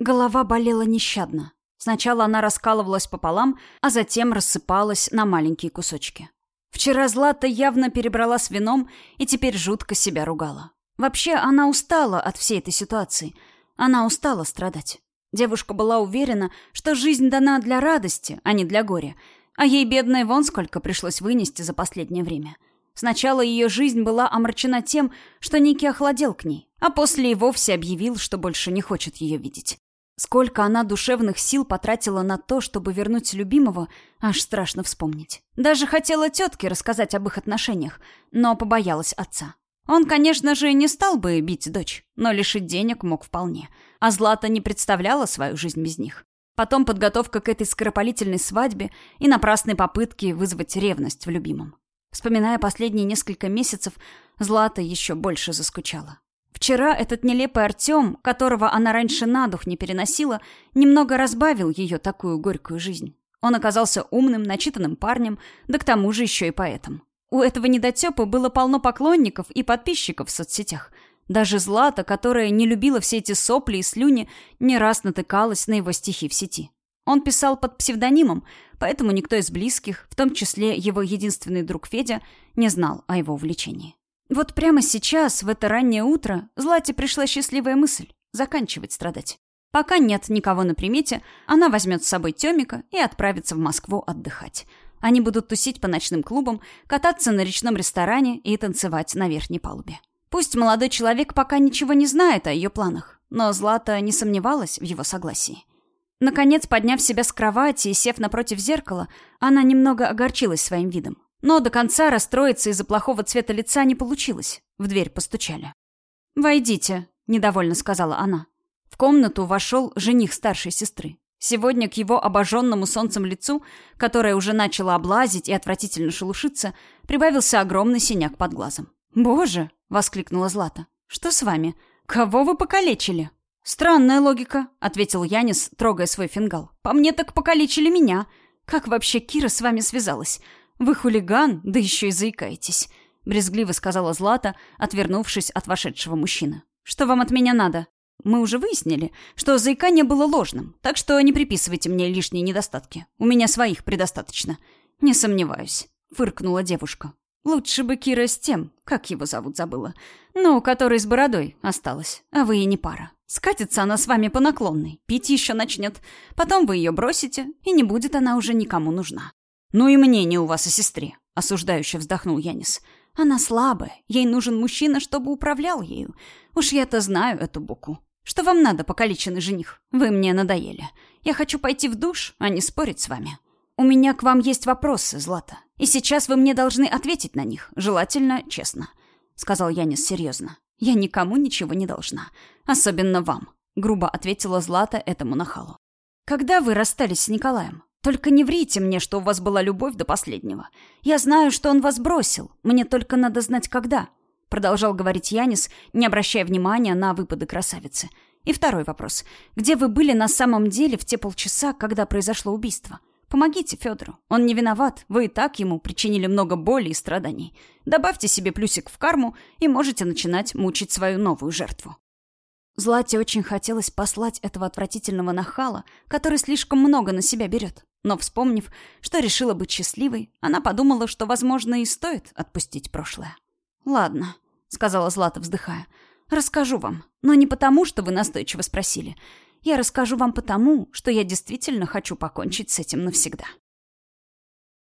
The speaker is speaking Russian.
Голова болела нещадно. Сначала она раскалывалась пополам, а затем рассыпалась на маленькие кусочки. Вчера Злата явно перебрала с вином и теперь жутко себя ругала. Вообще, она устала от всей этой ситуации. Она устала страдать. Девушка была уверена, что жизнь дана для радости, а не для горя. А ей, бедной, вон сколько пришлось вынести за последнее время. Сначала ее жизнь была омрачена тем, что Ники охладел к ней, а после и вовсе объявил, что больше не хочет ее видеть. Сколько она душевных сил потратила на то, чтобы вернуть любимого, аж страшно вспомнить. Даже хотела тетке рассказать об их отношениях, но побоялась отца. Он, конечно же, не стал бы бить дочь, но лишить денег мог вполне. А Злата не представляла свою жизнь без них. Потом подготовка к этой скоропалительной свадьбе и напрасные попытки вызвать ревность в любимом. Вспоминая последние несколько месяцев, Злата еще больше заскучала. Вчера этот нелепый Артем, которого она раньше на дух не переносила, немного разбавил ее такую горькую жизнь. Он оказался умным, начитанным парнем, да к тому же еще и поэтом. У этого недотепа было полно поклонников и подписчиков в соцсетях. Даже Злата, которая не любила все эти сопли и слюни, не раз натыкалась на его стихи в сети. Он писал под псевдонимом, поэтому никто из близких, в том числе его единственный друг Федя, не знал о его увлечении. Вот прямо сейчас, в это раннее утро, Злате пришла счастливая мысль — заканчивать страдать. Пока нет никого на примете, она возьмет с собой Тёмика и отправится в Москву отдыхать. Они будут тусить по ночным клубам, кататься на речном ресторане и танцевать на верхней палубе. Пусть молодой человек пока ничего не знает о ее планах, но Злата не сомневалась в его согласии. Наконец, подняв себя с кровати и сев напротив зеркала, она немного огорчилась своим видом. Но до конца расстроиться из-за плохого цвета лица не получилось. В дверь постучали. «Войдите», — недовольно сказала она. В комнату вошел жених старшей сестры. Сегодня к его обожженному солнцем лицу, которое уже начало облазить и отвратительно шелушиться, прибавился огромный синяк под глазом. «Боже!» — воскликнула Злата. «Что с вами? Кого вы покалечили?» «Странная логика», — ответил Янис, трогая свой фингал. «По мне так покалечили меня. Как вообще Кира с вами связалась? Вы хулиган, да еще и заикаетесь», — брезгливо сказала Злата, отвернувшись от вошедшего мужчины. «Что вам от меня надо?» «Мы уже выяснили, что заикание было ложным, так что не приписывайте мне лишние недостатки. У меня своих предостаточно». «Не сомневаюсь», — фыркнула девушка. «Лучше бы Кира с тем, как его зовут, забыла. Ну, который с бородой осталась, а вы и не пара». Скатится она с вами по наклонной, пить еще начнет. Потом вы ее бросите, и не будет она уже никому нужна. Ну и мнение у вас о сестре, осуждающе вздохнул Янис. Она слабая, ей нужен мужчина, чтобы управлял ею. Уж я-то знаю эту буку. Что вам надо, покалеченный жених? Вы мне надоели. Я хочу пойти в душ, а не спорить с вами. У меня к вам есть вопросы, Злата. И сейчас вы мне должны ответить на них, желательно честно. Сказал Янис серьезно. Я никому ничего не должна. Особенно вам», — грубо ответила Злата этому нахалу. «Когда вы расстались с Николаем? Только не врите мне, что у вас была любовь до последнего. Я знаю, что он вас бросил. Мне только надо знать, когда», — продолжал говорить Янис, не обращая внимания на выпады красавицы. «И второй вопрос. Где вы были на самом деле в те полчаса, когда произошло убийство?» Помогите Федору. Он не виноват. Вы и так ему причинили много боли и страданий. Добавьте себе плюсик в карму и можете начинать мучить свою новую жертву. Злате очень хотелось послать этого отвратительного нахала, который слишком много на себя берет. Но, вспомнив, что решила быть счастливой, она подумала, что, возможно, и стоит отпустить прошлое. «Ладно», — сказала Злата, вздыхая, — «расскажу вам. Но не потому, что вы настойчиво спросили. Я расскажу вам потому, что я действительно хочу покончить с этим навсегда.